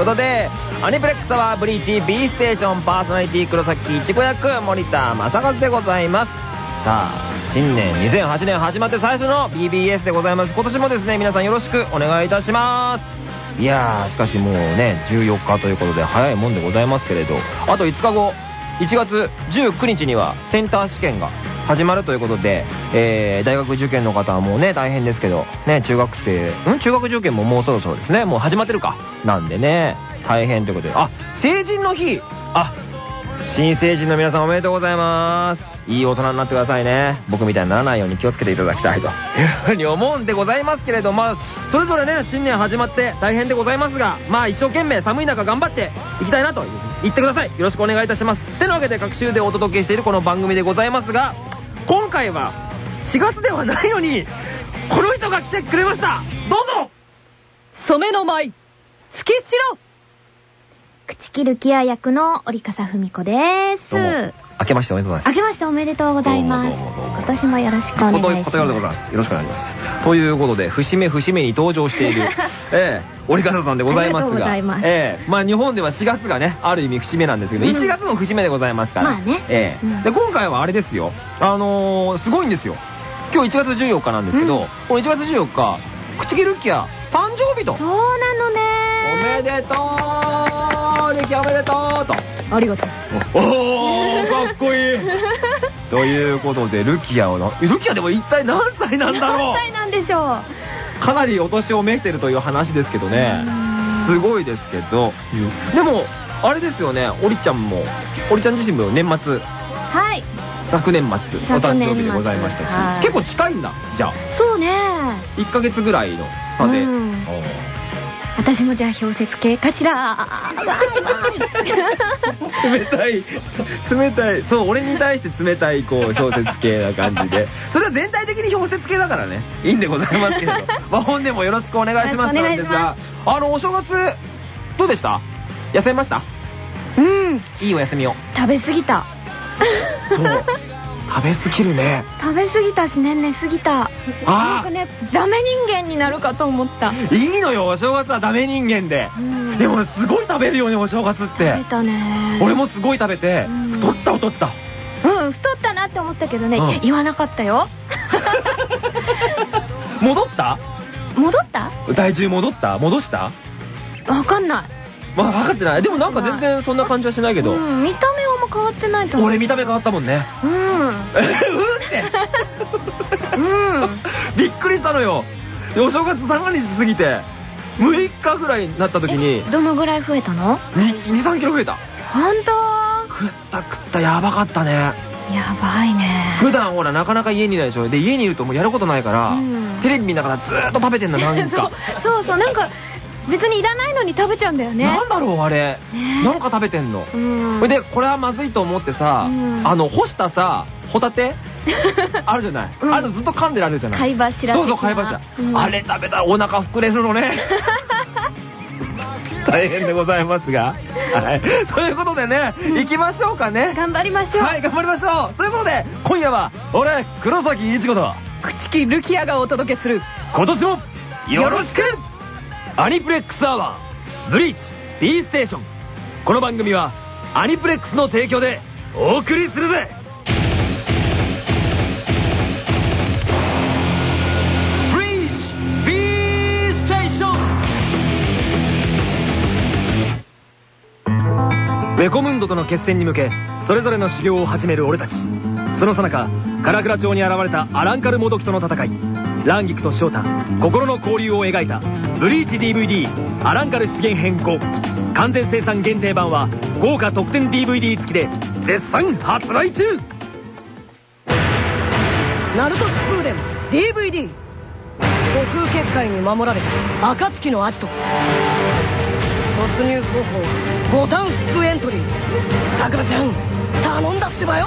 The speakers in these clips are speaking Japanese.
ことでアニプレックスはブリーチ B ステーションパーソナリティ黒崎いちご役森田正和でございます。さあ新年2008年始まって最初の BBS でございます。今年もですね皆さんよろしくお願いいたします。いやーしかしもうね14日ということで早いもんでございますけれど。あと5日後1月19日にはセンター試験が始まるということで、えー、大学受験の方はもうね、大変ですけど、ね、中学生、ん？中学受験ももうそろそろですね、もう始まってるか。なんでね、大変ということで、あ、成人の日あ、新成人の皆さんおめでとうございます。いい大人になってくださいね。僕みたいにならないように気をつけていただきたいというふうに思うんでございますけれど、まあ、それぞれね、新年始まって大変でございますが、まあ一生懸命寒い中頑張っていきたいなと言ってください。よろしくお願いいたします。てなわけで各週でお届けしているこの番組でございますが、今回は4月ではないのに、この人が来てくれました。どうぞ。染めの舞、月城口切るキア役の折笠文子です。明けましておめでとうございます。明けましておめでとうございます。今年もよろしくお願いします。ことよろでございます。よろしくお願いします。ということで、節目節目に登場している、ええ折笠さんでございますが、がますええまあ日本では4月がね、ある意味節目なんですけど、うん1月も節目でございますから、まあねええうんで、今回はあれですよ、あのー、すごいんですよ。今日1月14日なんですけど、うんこの1月14日、口切るキア、誕生日と。そうなのねおめでとうおめでとうと。ありがとう。おー、かっこいい ということで、ルキアをルキアでも一体何歳なんだろ何歳なんでしょうかなりお年を召してるという話ですけどねうん。すごいですけど。でも、あれですよね、オリちゃんも、オリちゃん自身も年末、う。はい。昨年末、お誕生日でございましたし結構近いんだ、じゃあ。そうね1ヶ月ぐらいの差で。うん私もじゃあ氷雪系かしら。冷たい、冷たい、そう、俺に対して冷たい、こう、氷雪系な感じで。それは全体的に氷雪系だからね。いいんでございますけれど。まあ、本年もよろしくお願いしますなんですがあの、お正月、どうでした？休みました？うん。いいお休みを。食べ過ぎた。そう。食べ過ぎるね。食べ過ぎたしね、寝過ぎた。なんかね、ダメ人間になるかと思った。いいのよ、お正月はダメ人間で。うんでも、すごい食べるよね、お正月って食べ。たね。俺もすごい食べてう、ん太った太った。うん、太ったなって思ったけどね、うん言わなかったよ。戻った？戻った？体重戻った？戻した？わかんない。まあ分かってない。でもなんか全然そんな感じはしないけど。うん、見た目はあんま変わってないと思う。俺見た目変わったもんね。うん。え うーって。うん。びっくりしたのよ。でお正月三が日過ぎて、6日ぐらいになった時に、どのぐらい増えたの？2、3キロ増えた。本当？食った食った、やばかったね。やばいね。普段ほらなかなか家にいないでしょ。で、家にいるともうやることないから、うんテレビ見ながらずーっと食べてんだ、なん そうか。そうそう、なんか、別にいらないのに食べちゃうんだよね。なんだろう、あれ。ねなんか食べてんの。うん。それで、これはまずいと思ってさ、うんあの、干したさ、ホタテ？あるじゃない、うんあれずっと噛んでられるじゃない貝柱そうそう、貝柱、うんあれ食べたらお腹膨れるのね。大変でございますが。はい。ということでね、行きましょうかね。頑張りましょう。はい、頑張りましょう。ということで、今夜は、俺、黒崎一子と、口木ルキアがお届けする。今年も、よろしくアニプレックスアワー、ブリーチ、B ステーション。この番組は、アニプレックスの提供で、お送りするぜブリーチ、B ステーションウェコムンドとの決戦に向け、それぞれの修行を始める俺たち。そのさなか、唐倉町に現れたアランカルモドキとの戦い。ランギクと翔太、心の交流を描いた、ブリーチ DVD、アランカル出現編5。完全生産限定版は、豪華特典 DVD 付きで、絶賛発売中。ナルト疾風伝 DVD 悟空結界に守られた暁のアジト。突入方法はボタンフックエントリー。さくらちゃん頼んだってばよ。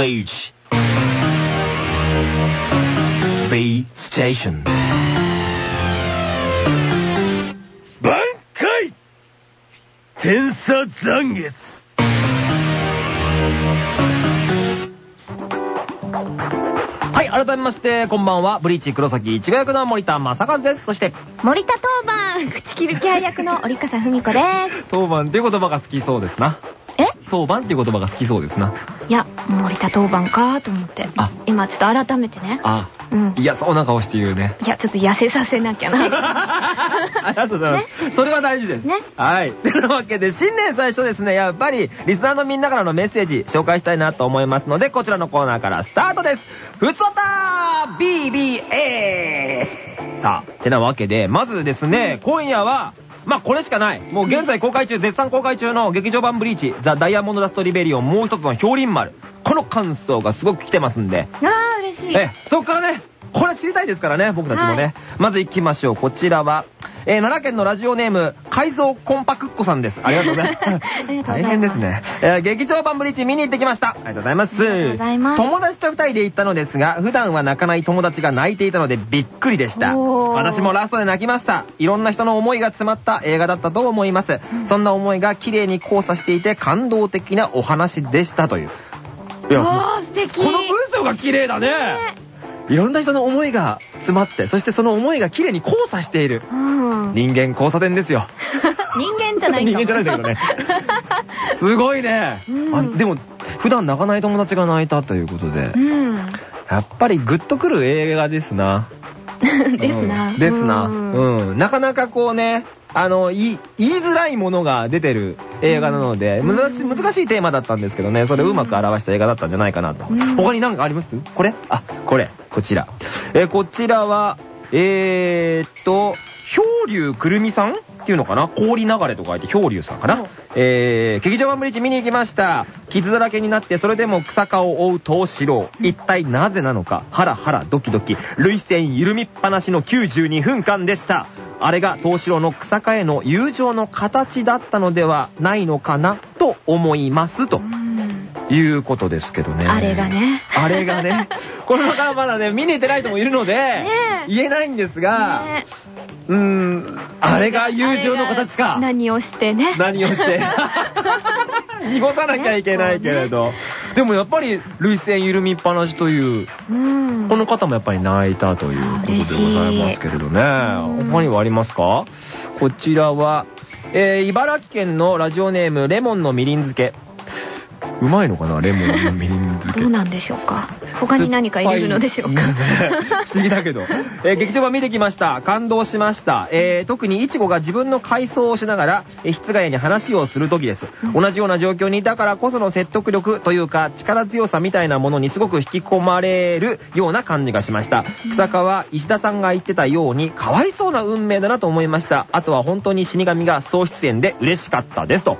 Village B Station 挽回天差残月はい、改めまして、こんばんは。ブリーチ黒崎一賀役の森田正和です。そして、森田当番、口切るキア役の折笠文子です。当番っていう言葉が好きそうですな。え？当番っていう言葉が好きそうですな。いや、森田当番かと思って。あ今ちょっと改めてね。あ、うん。いや、そうな顔して言うね。いや、ちょっと痩せさせなきゃな。ありがとうございます。それは大事です。ねはい。というわけで、新年最初ですね、やっぱり、リスナーのみんなからのメッセージ紹介したいなと思いますので、こちらのコーナーからスタートです。ふつおた !BBS! さあ、てなわけで、まずですね、今夜は、まあこれしかない。もう現在公開中、絶賛公開中の劇場版ブリーチ、ザ・ダイヤモンド・ダスト・リベリオン、もう一つの氷林丸。この感想がすごく来てますんで、あー、嬉しい。え、そっからね、これ知りたいですからね、僕たちもね。はいまず行きましょう。こちらは、えー奈良県のラジオネーム、改造コンパクッコさんで す。ありがとうございます。大変ですね。えー劇場版ブリーチ見に行ってきました。ありがとうございます。友達と二人で行ったのですが、普段は泣かない友達が泣いていたのでびっくりでした。私もラストで泣きました。いろんな人の思いが詰まった映画だったと思います。そんな思いが綺麗に交差していて感動的なお話でしたという。いや素敵。この文章が綺麗だね。いろんな人の思いが詰まって、そしてその思いが綺麗に交差している。うん。人間交差点ですよ。人間じゃない人間じゃないんだけどね。すごいね。うんあでも、普段泣かない友達が泣いたということでう、ん。やっぱりグッとくる映画ですな。ですな。うんですな。うんうん。なかなかこうね、あの、言い、言いづらいものが出てる映画なので、うん難しい、難しいテーマだったんですけどね、それをうまく表した映画だったんじゃないかなと。うん他に何かあります？これ？あ、これ。こちら。えーこちらは、えーっと、氷流くるみさんっていうのかな？氷流れと書いて氷流さんかうんなえー、劇場版ブリッジ見に行きました。傷だらけになってそれでも草香を追う東四郎。一体なぜなのか、ハラハラドキドキ、涙腺緩みっぱなしの92分間でした。あれが東四郎の草香への友情の形だったのではないのかな？と思います。とうんいうことですけどね。あれが。ね。あれがね。これからまだね、見に行ってない人もいるので、言えないんですが、ねうーん、あれが友情の形か。何をしてね。何をして。濁さなきゃいけないけれど。でもやっぱり、涙腺緩みっぱなしという、うん。この方もやっぱり泣いたということでございますけれどね。うん他にはありますか？こちらは、えー、茨城県のラジオネーム、レモンのみりん漬け。うまいのかなレモンのみりん漬け。どうなんでしょうか。他に何か入れるのでしょうか。不思議だけど。えー劇場版見てきました。感動しました。えー特にイチゴが自分の回想をしながら、えー室外に話をする時です。同じような状況にいたからこその説得力というか、力強さみたいなものにすごく引き込まれるような感じがしました。草川石田さんが言ってたように、かわいそうな運命だなと思いました。あとは本当に死神が総出演で嬉しかったです。と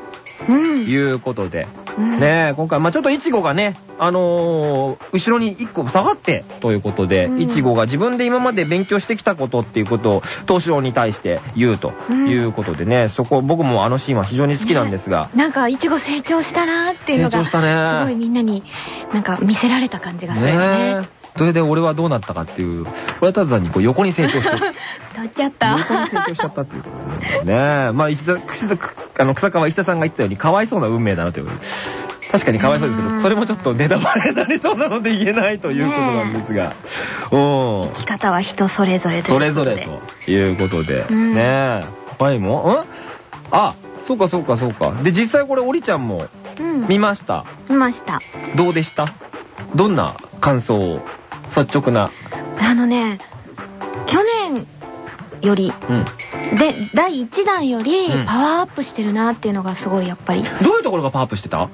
うん。いうことで。うんねえ、今回、まあちょっとイチゴがね、あのー後ろに一個下がって、ということで、うん。イチゴが自分で今まで勉強してきたことっていうことを、東四郎に対して言うということでね、そこ、僕もあのシーンは非常に好きなんですが、なんか、いちご成長したなーっていうのが、成長したね。すごいみんなに、なんか見せられた感じがするよね。ねえそれで俺はどうなったかっていう、これはただ単にこう横に成長して、どっちゃった横に成長しちゃったっていうことでね。ねえ、まあ石田、石田あの草川石田さんが言ってたように、かわいそうな運命だなという。確かにかわいそうですけど、うんそれもちょっとネタバレになりそうなので言えないということなんですが。うん。生き方は人それぞれとそれいうことで。ぞれということで。うんねえ。他にもん？あ、そうかそうかそうか。で、実際これ、おりちゃんもうん。見ました。見ました。どうでした？どんな感想を？率直な。あのね、去年より、うん。で、第1弾よりうんパワーアップしてるなっていうのがすごいやっぱり、どういうところがパワーアップしてた？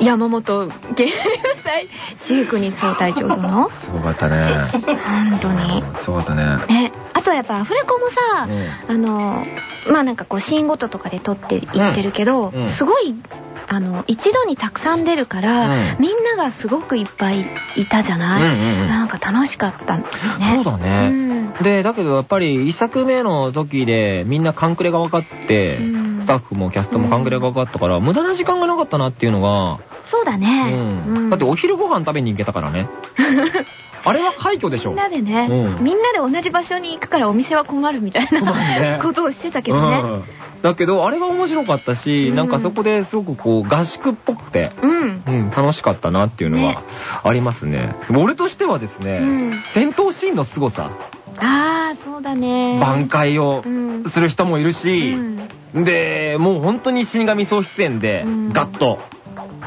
山本芸能祭、飼育に総隊長殿すごかったね。本当に。すごかったね。ね、あとはやっぱアフレコもさ、うんあの、まあなんかこうシーンごととかで撮っていってるけど、うんうんすごい、あの、一度にたくさん出るから、うんみんながすごくいっぱいいたじゃない、うんうんうんなんか楽しかったね。そうだねうんで、だけどやっぱり一作目の時でみんなカンクレが分かって、うんスタッフもキャストもカンクレが分かったから、無駄な時間がなかったなっていうのが、そうだうね。ん。だってお昼ご飯食べに行けたからね。あれは快挙でしょみん。なでね、うんみんなで同じ場所に行くからお店は困るみたいなことをしてたけどね。うん。だけど、あれが面白かったし、うんなんかそこですごくこう合宿っぽくて、うん。うん、楽しかったなっていうのねはありますね。俺としてはですね、うん戦闘シーンの凄さ、ああ、そうだね。挽回をうんする人もいるし、うんで、もう本当に死神総出演でう、んガッと、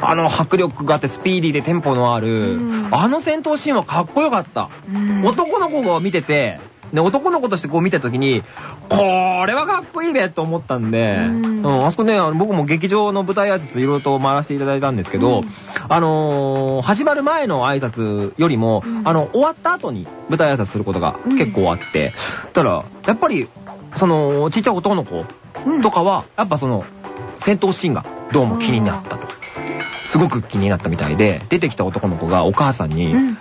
あの迫力があってスピーディーでテンポのある、うん。あの戦闘シーンはかっこよかった。うん。男の子が見てて、で男の子としてこう見たときに、これはかっこいいべと思ったんで、ううんん、あそこね、僕も劇場の舞台挨拶いろいろと回らせていただいたんですけど、うん。あのー始まる前の挨拶よりも、うん。あの、終わった後に舞台挨拶することが結構あって、たら、やっぱり、その、ちっちゃい男の子うんとかは、やっぱその、戦闘シーンがどうも気になったと。すごく気になったみたいで、出てきた男の子がお母さんに、ううん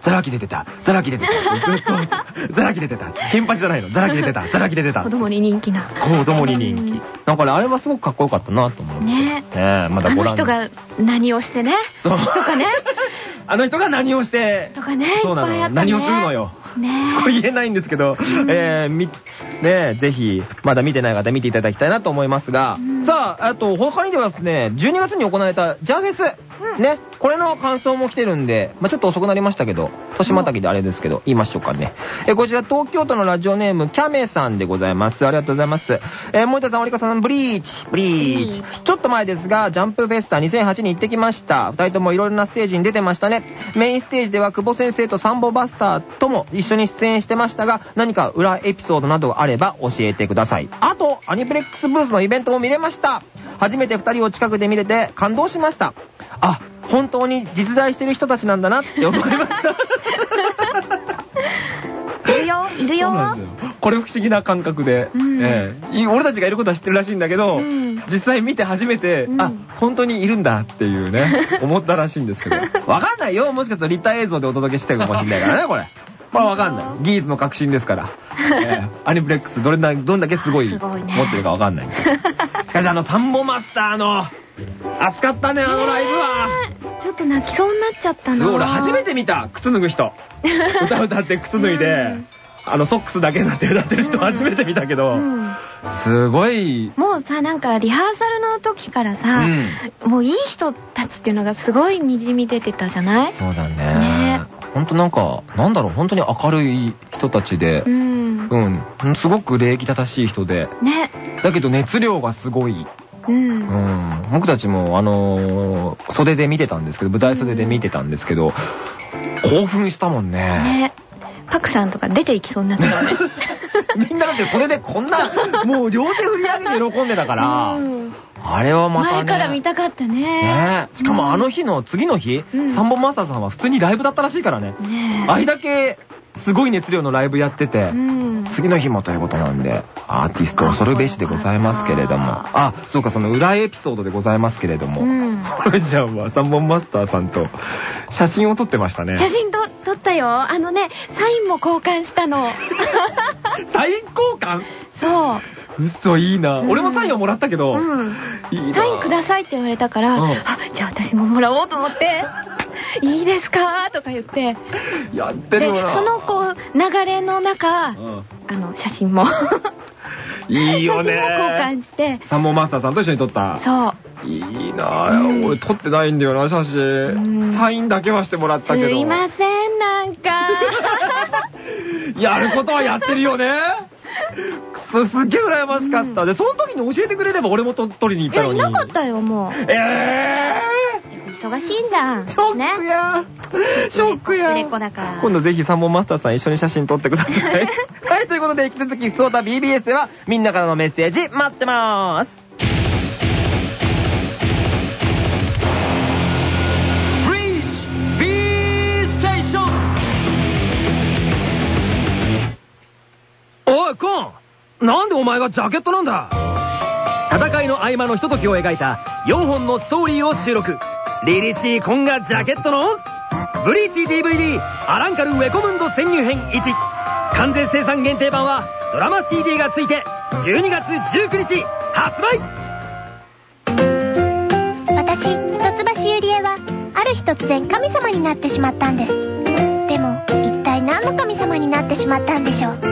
ザラキ出てた、ザラキ出てた、ずっと、ザラキ出てた、金八じゃないの、ザラキ出てた、ザラキ出てた子。供に人気な。子供に人気。なんかね、あれはすごくかっこよかったなと思う。ねねえ、まだあご覧の人が何をしてね。そう。とかね。あの人が何をして、とかね。そうないの。何をするのよ。ねこれ言えないんですけど、えー、み、ねぜひ、まだ見てない方見ていただきたいなと思いますが、うんさあ、あと、他にではですね、12月に行われたジャーフェス、ね、これの感想も来てるんで、まあちょっと遅くなりましたけど、年またぎであれですけど、言いましょうかね。えーこちら、東京都のラジオネーム、キャメさんでございます。ありがとうございます。えー、森田さん、折川さん、ブリーチ、ブリーチ。ちょっと前ですが、ジャンプフェスタ2008に行ってきました。二人ともいろいろなステージに出てましたね。メインステージでは久保先生とサンボバスターとも一緒に出演してましたが、何か裏エピソードなどあれば教えてください。あと、アニプレックスブースのイベントも見れました。初めて二人を近くで見れて感動しました。あ、本当に実在してる人たちなんだなって 思いました。いるよ、いるよ。これ不思議な感覚で、俺たちがいることは知ってるらしいんだけど、うん実際見て初めて、うんあ、本当にいるんだっていうね、思ったらしいんですけど。わかんないよ。もしかしたら立体映像でお届けしてるかもしれないからね、これ。まあわかんない。技術の革新ですから。ええアニプレックスどれだどんだけすごいすごいね持ってるかわかんない。しかしあのサンボマスターの、熱かったね、あのライブは。ちょっと泣きそうになっちゃったな。すごい、俺初めて見た。靴脱ぐ人。歌歌って靴脱いでうん、あのソックスだけになって歌ってる人初めて見たけど、うんすごい、もうさ、なんかリハーサルの時からさ、もういい人たちっていうのがすごい滲み出てたじゃない？そうだねね。ほんとなんか、なんだろう、本当に明るい人たちでう、ん。うん、すごく礼儀正しい人で、ね。だけど熱量がすごい。う。うんん、僕たちも、あのー袖で見てたんですけど、舞台袖で見てたんですけど、興奮したもんね。ね。パクさんとか出ていきそうになったよね。みんなだって袖でこんな、もう両手振り上げて喜んでたから、うんあれはまたね。前から見たかったね。ねしかもあの日の次の日、うんサンボマスターさんは普通にライブだったらしいからね。ねあれだけすごい熱量のライブやってて、うん。次の日もということなんで、アーティスト恐るべしでございますけれども。あ、そうか、その裏エピソードでございますけれども。うん これちゃんはサンボマスターさんと写真を撮ってましたね。写真と撮ったよ。あのね、サインも交換したの。サイン交換？そう。嘘いいな。うん俺もサインをもらったけど、うん。いいな。サインくださいって言われたから、うんあ、じゃあ私ももらおうと思って、いいですか？とか言って。やってでるよな。、そのこう、流れの中、うんあの、写真も。いいよ写真も交ね。換して、サンボマスターさんと一緒に撮った。そう。いいなぁ、うん俺撮ってないんだよな、写う真。んサインだけはしてもらったけど。すいません、なんか。やることはやってるよね。すっげえ羨ましかった。で、その時に教えてくれれば俺もと取りに行いや、ったのに。いなかったよ、もう。え忙しいんじゃん。ー、ショックね。や。ショックや。売れっ子だから。今度ぜひサンボマスターさん一緒に写真撮ってください。はい、ということで、引き続き、ふつおた BBS では、みんなからのメッセージ待ってまーす。おい、コンなんでお前がジャケットなんだ？戦いの合間のひとときを描いた4本のストーリーを収録。凛々しいコンがジャケットのブリーチ DVD アランカルウェコムンド潜入編1完全生産限定版はドラマ CD がついて12月19日発売私、一橋ゆリエは、ある日突然神様になってしまったんです。でも、一体何の神様になってしまったんでしょう？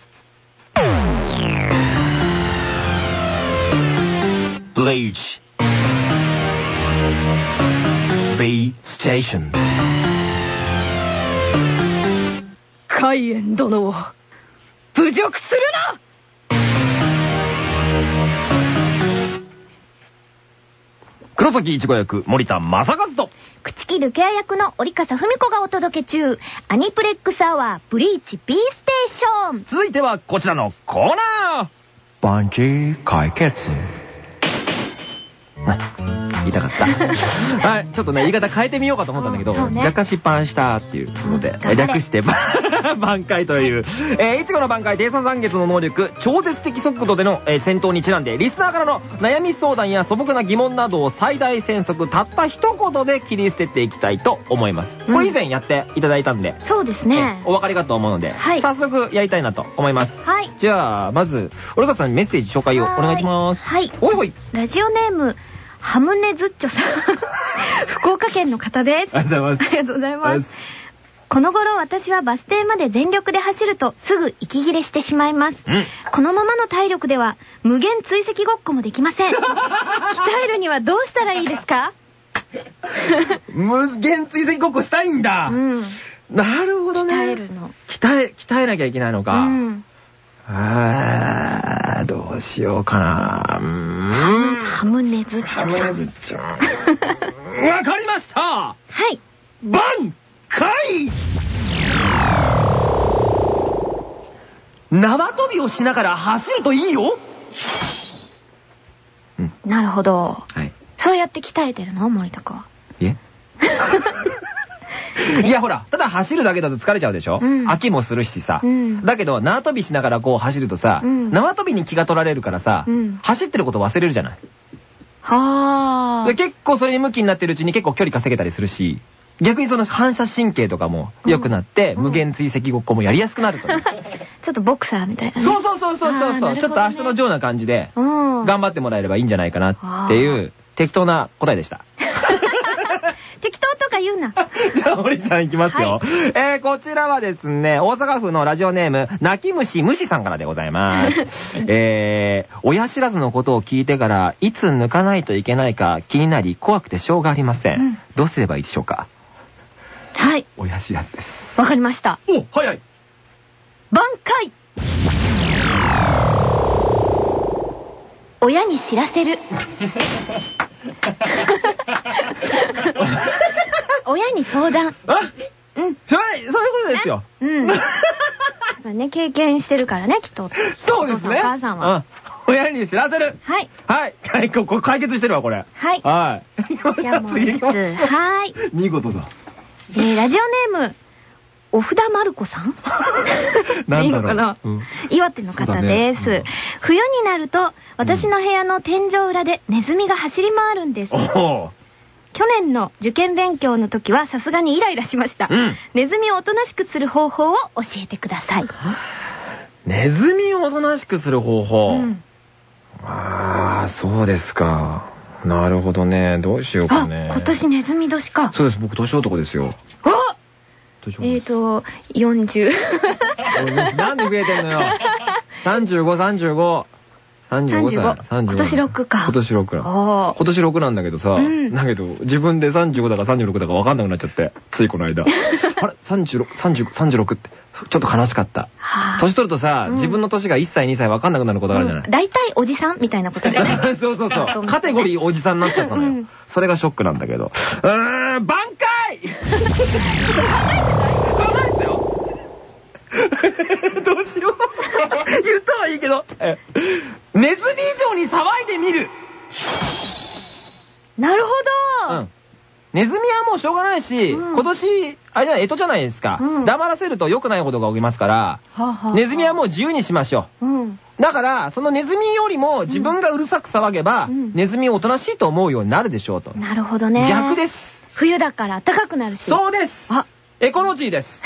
Bleach B Station. 海縁殿を侮辱するな！黒崎一護役森田正和と。口切るケア役の折笠文子がお届け中、アニプレックスアワーブリーチ B ステーション。続いてはこちらのコーナー。バンジー解決来言いたかった。はい、ちょっとね、言い方変えてみようかと思ったんだけど、若干失敗したっていうので、うん頑張れ略して、ば 挽回という、えー、いちごの挽回、低酸酸月の能力、超絶的速度での、えー戦闘にちなんで、リスナーからの悩み相談や素朴な疑問などを最大戦速、たった一言で切り捨てていきたいと思います。これ以前やっていただいたんで、そうですえねお。分かりかと思うので、はい早速やりたいなと思います。はい。じゃあ、まず、折笠さんにメッセージ紹介をお願いします。はい。おいほい。ラジオネーム、ハムネズッチョさん。福岡県の方です。ありがとうございます。ありがとうございます。この頃私はバス停まで全力で走るとすぐ息切れしてしまいます。うん。このままの体力では無限追跡ごっこもできません。鍛えるにはどうしたらいいですか？無限追跡ごっこしたいんだ、うん。なるほどね。鍛えるの。鍛え、鍛えなきゃいけないのか。うん。あー、どうしようかな。うーん。ハムネズッチハム。ネズちゃん。わかりましたはい。挽回縄跳びをしながら走るといいようん。なるほど。はい。そうやって鍛えてるの森田くんは。いえ いやほら、ただ走るだけだと疲れちゃうでしょ、うん飽きもするしさ。うんだけど、縄跳びしながらこう走るとさ、うん縄跳びに気が取られるからさ、うん走ってること忘れるじゃない？はで結構それに向きになってるうちに結構距離稼げたりするし、逆にその反射神経とかも良くなって、うん無限追跡ごっこもやりやすくなるという。ちょっとボクサーみたいなね。そうそうそうそうそうそう、ねちょっと明日のジョーな感じで、うん。頑張ってもらえればいいんじゃないかなっていう適当な答えでした。適当とか言うな。じゃあ、森ちゃん行きますよ。えー、こちらはですね、大阪府のラジオネーム、泣き虫虫さんからでございます。えー、親知らずのことを聞いてから、いつ抜かないといけないか気になり、怖くてしょうがありません。うんどうすればいいでしょうか？はい。親知らずです。わかりました。お、はいはい。挽回親に知らせる。親に相談。あ？うん。それ、そういうことですよ。うん。やっぱね、経験してるからね、きっと。そうですね。お母さんは。うん。親に知らせる。はい。はい。はい、ここれ解決してるわ、これ。はい。はい。じゃあもう 次行きましはい。見事だ。えー、ラジオネーム、お札まる子さん？いいのかな、うん岩手の方です、そうだね冬になると、私の部屋の天井裏でネズミが走り回るんです。おお。去年の受験勉強の時はさすがにイライラしました。うんネズミをおとなしくする方法を教えてください。ネズミをおとなしくする方法？うんああ、そうですか。なるほどね。どうしようかあ、ね。今年ネズミ年か。そうです。僕、年男ですよ。あえーと、40。なんで増えてんのよ。35、35。35歳。35今年6か今年6な。あ今年6なんだけどさ、うんだけど自分で35だか36だか分かんなくなっちゃって、ついこの間。あれ ?36、35、36って、ちょっと悲しかった。はあ年取るとさ、うん自分の年が1歳2歳分かんなくなることあるじゃない。大体おじさんみたいなことじゃない？そうそうそう。カテゴリーおじさんになっちゃったのよ。うんそれがショックなんだけど。うーん、挽回。どうしよう。言ったはいいけど。えネズミ以上に騒いでみる。なるほど、うん。ネズミはもうしょうがないし、うん今年、あれじゃない、干支じゃないですか。うん黙らせると良くないことが起きますから、はあはあネズミはもう自由にしましょう。だから、そのネズミよりも自分がうるさく騒げば、うんネズミをおとなしいと思うようになるでしょうと。なるほどね。逆です。冬だから暖かくなるし。そうですあエコロジーです。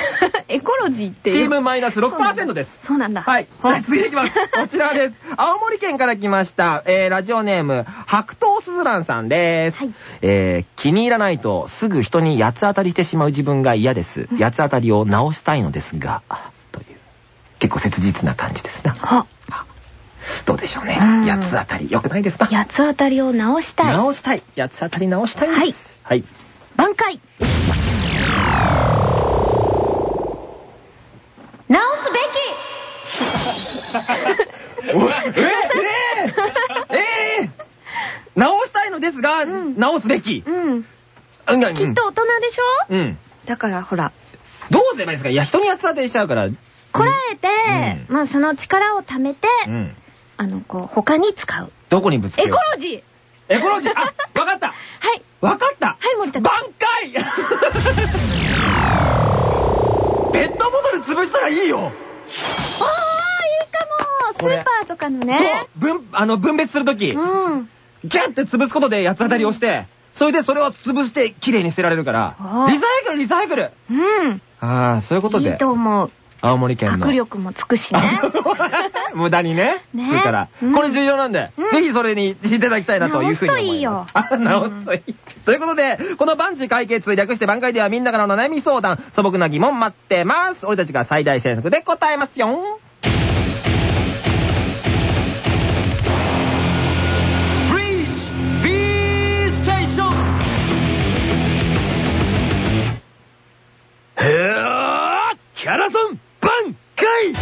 エコロジーってチいうームマイナス6%です。そうなんだ。はい。はい、次いきます。こちらです。青森県から来ました、えー、ラジオネーム、白桃すずらんさんです。はいえー、気に入らないとすぐ人に八つ当たりしてしまう自分が嫌です。八つ当たりを直したいのですが、という、結構切実な感じですな。は、どうでしょうねうん。八つ当たり、良くないですか？八つ当たりを直したい。直したい。八つ当たり直したいです。はい。挽回直すべ おいええええ直したいのですが、ん直すべきき。。うん。うんきっと大人でしょ？うん。だからほら、どうすればいいですか？いや、人に八つ当たりしちゃうから。こらえて、うまあその力を貯めて、うん。あの、こう、他に使う。どこにぶつけエよう？コロジーエコロジー？あ、わかった はい。わかったはい森田君挽回ペットボトル潰したらいいよ。ああ、いいかも。スーパーとかのね。そう。分、あの、分別するとき、うん。ギャンって潰すことで八つ当たりをして、それでそれを潰して綺麗に捨てられるから。リサイクル、リサイクル。うん。ああ、そういうことで。いい、と思う。青森県の。握力もつくしね。無駄にね、ねつくから。うんこれ重要なんで、うんぜひそれにいただきたいなというふうに思います。直すといいよあ、直すといい。ということで、この万事解決、略して挽回ではみんなからの悩み相談、素朴な疑問待ってます。俺たちが最大戦速で答えますよ。キャラソン挽回。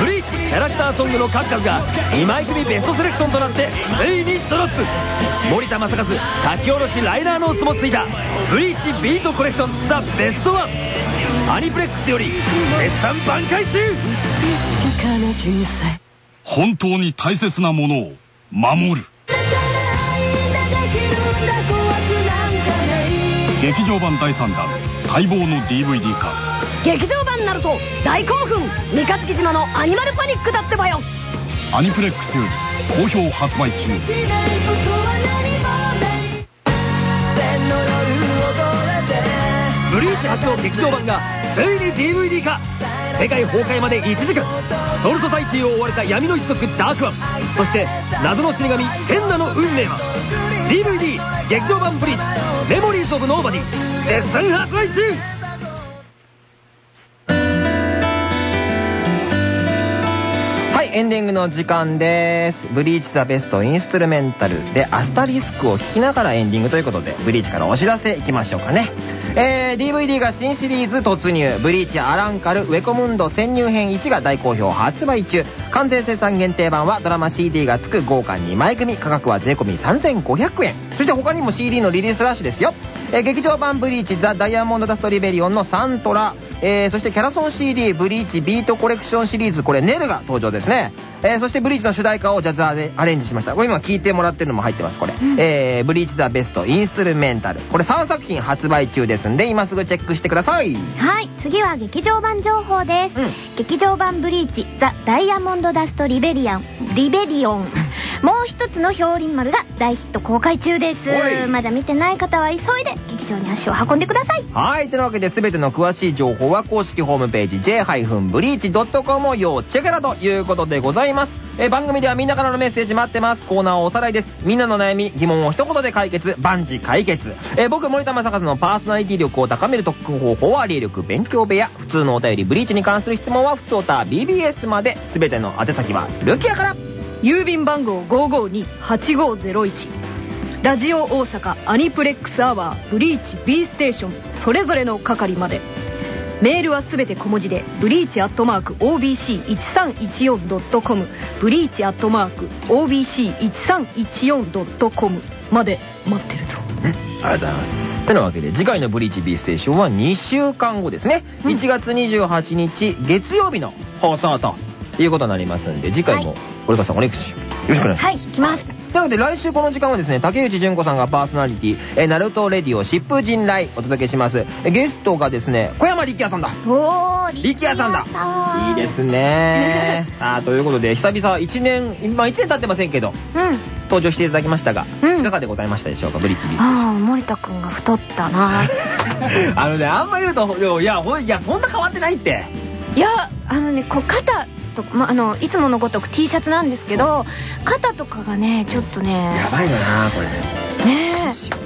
ブリーチキャラクターソングの数々が2枚組ベストセレクションとなってついにドロップ。森田正和書き下ろしライナーノーツもついたブリーチビートコレクションザ・ベストワン。アニプレックスより絶賛挽回中。本当に大切なものを守る。劇場版第3弾待望の DVD 化劇場版ナルト大興奮。三日月島のアニマルパニックだってばよ。アニプレックスより好評発売中。ブリーチ初の劇場版がついに DVD 化世界崩壊まで1時間。ソウルソサイティを追われた闇の一族ダークワン。そして謎の死神センナの運命は。DVD 劇場版ブリーチメモリーズ・オブ・ノーバディ絶賛発売中エンディングの時間です。ブリーチザベストインストゥルメンタルでアスタリスクを聴きながらエンディングということで、ブリーチからお知らせいきましょうかね。えー、DVD が新シリーズ突入。ブリーチアランカルウェコムンド潜入編1が大好評発売中。完全生産限定版はドラマ CD が付く豪華2枚組。価格は税込3500円。そして他にも CD のリリースラッシュですよ。えー劇場版ブリーチザ・ダイヤモンド・ダスト・リベリオンのサントラ、えーそしてキャラソン CD ブリーチビートコレクションシリーズこれネルが登場ですね、えーそしてブリーチの主題歌をジャズアレアレンジしましたこれ今聴いてもらってるのも入ってますこれ、えーブリーチザ・ベストインストゥルメンタルこれ3作品発売中ですんで今すぐチェックしてくださいはい、次は劇場版情報です。うん劇場版ブリーチ、ザ・ダイヤモンド・ダスト・リベリアン、リベリオン。もう一つの氷輪丸が大ヒット公開中です。まだ見てない方は急いで劇場に足を運んでください。はい。というわけで、すべての詳しい情報は公式ホームページ j-breach.com を要チェケラということでございます。え番組ではみんなからのメッセージ待ってます。コーナーをおさらいです。みんなの悩み、疑問を一言で解決、万事解決。え僕、森田正和のパーソナリティ力を高める特訓方法は、霊力勉強部屋。普通のお便り、ブリーチに関する質問は、普通おた BBS まで。すべての宛先は、ルキアから。郵便番号552-8501ラジオ大阪アニプレックスアワーブリーチ B ステーションそれぞれの係までメールはすべて小文字でブリーチアットマーク OBC1314.com ブリーチアットマーク OBC1314.com まで待ってるぞありがとうございます。てなわけで、次回のブリーチ B ステーションは2週間後ですね。1月28日月曜日の放送ということになりますんで、次回も、はい堀川さんお願いします。よろしくお願いします。はい、行きます。というわけで来週この時間はですね、竹内純子さんがパーソナリティ、えー、ナルトレディオ疾風陣来お届けします。えーゲストがですね、小山力也さんだ。おー、力也さんだいいですね。さ あ、ということで、久々1年、まあ1年経ってませんけど、うん。登場していただきましたが、うんいかがでございましたでしょうか、ブリッジビースああ、森田くんが太ったな あのね、あんま言うと、いや、いや、そんな変わってないって。いや、あのね、こう肩とか、まあ、あの、いつものごとく T シャツなんですけど、肩とかがね、ちょっとね、ばいよな、これ。ねえ。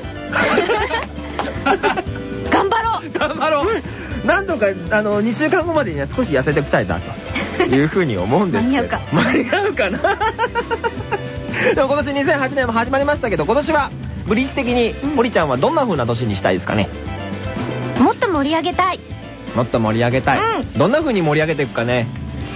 頑張ろう頑張ろう、なんとか、あの、2週間後までには少し痩せておきたいな、というふうに思うんですけど。間に合うかな でも今年2008年も始まりましたけど、今年は、ブリッジ的に、うん堀ちゃんはどんな風な年にしたいですかね？もっと盛り上げたい。もっと盛り上げたい。うんどんな風に盛り上げていくかね。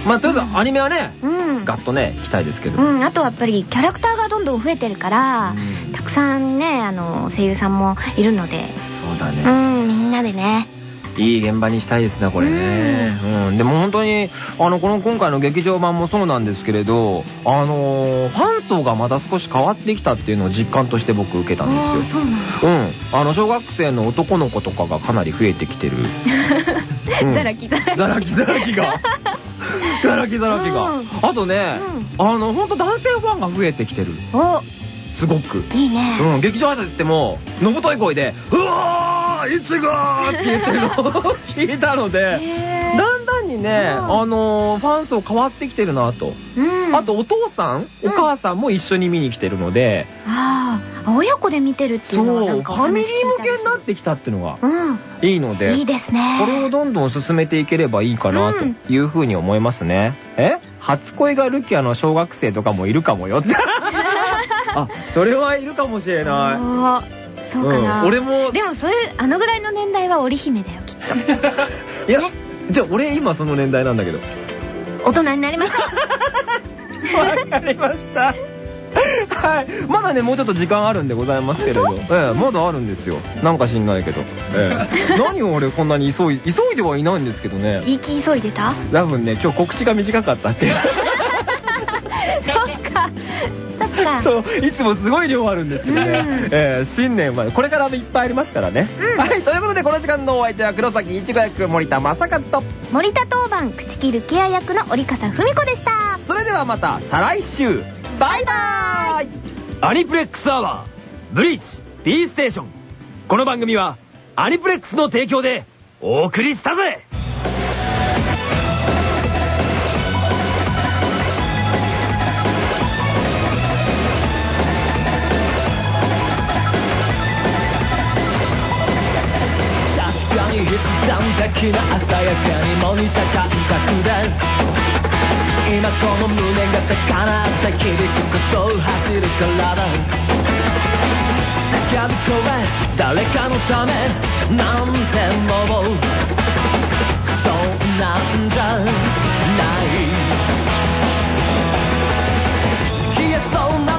まあ、とりあえずアニメはね、うん。ガッとね、行きたいですけど。うん、あとはやっぱりキャラクターがどんどん増えてるから、うんたくさんね、あの、声優さんもいるので、うそうだね。ん、みんなでね。いい現場にしたいですね、これね。うん。でも本当に、あの、この今回の劇場版もそうなんですけれど、あのー、ファン層がまた少し変わってきたっていうのを実感として僕受けたんですよ。そうなん。あの、小学生の男の子とかがかなり増えてきてる。うんザラキザラキ。ザラキザラキが。ザラキザラキがうん。あとね、あの、ほんと男性ファンが増えてきてる。お、すごく。いいね。うん、劇場挨拶行っても、のぶとい声で、うわーいつがーって言ってるのを聞いたので、だんだんにね、うんあのーファン層変わってきてるなと。うん。あと、お父さん、お母さんも一緒に見に来てるので、ああ、親子で見てるっていそうう、のはなんかファミリー向けになっってきたっていうのがうん。いいので、いいですね。これをどんどん進めていければいいかなというふうに思いますね。え？初恋がルキアの小学生とかもいるかもよって。あ、それはいるかもしれない。そうかな。うん俺もでもそういう、あのぐらいの年代は織姫だよ、きっと。いや、じゃあ俺今その年代なんだけど。大人になりました。わかりました。はい。まだね、もうちょっと時間あるんでございますけれど。ええ、まだあるんですよ。なんか知んないけど。ええ。何を俺こんなに急い、急いではいないんですけどね。言い気急いでた？多分ね、今日告知が短かったって。そっか。そっか。そう、いつもすごい量あるんですけどね。うん。ええ、新年まで、これからいっぱいありますからね。うん。はい。ということで、この時間のお相手は黒崎いちご役森田正和と、森田当番、口切るケア役の折笠文子でした。それではまた、再来週。バイバーイアニプレックスアワー、ブリー。チ、B ステー。ション。この番組は、アニプレックスの提供で、お送りしたぜ劇団的な鮮やかにも似た感覚で。今この胸が高鳴って響くことを走るからだ。叫び声誰かのためなんて思う。そんなんじゃない。消えそうな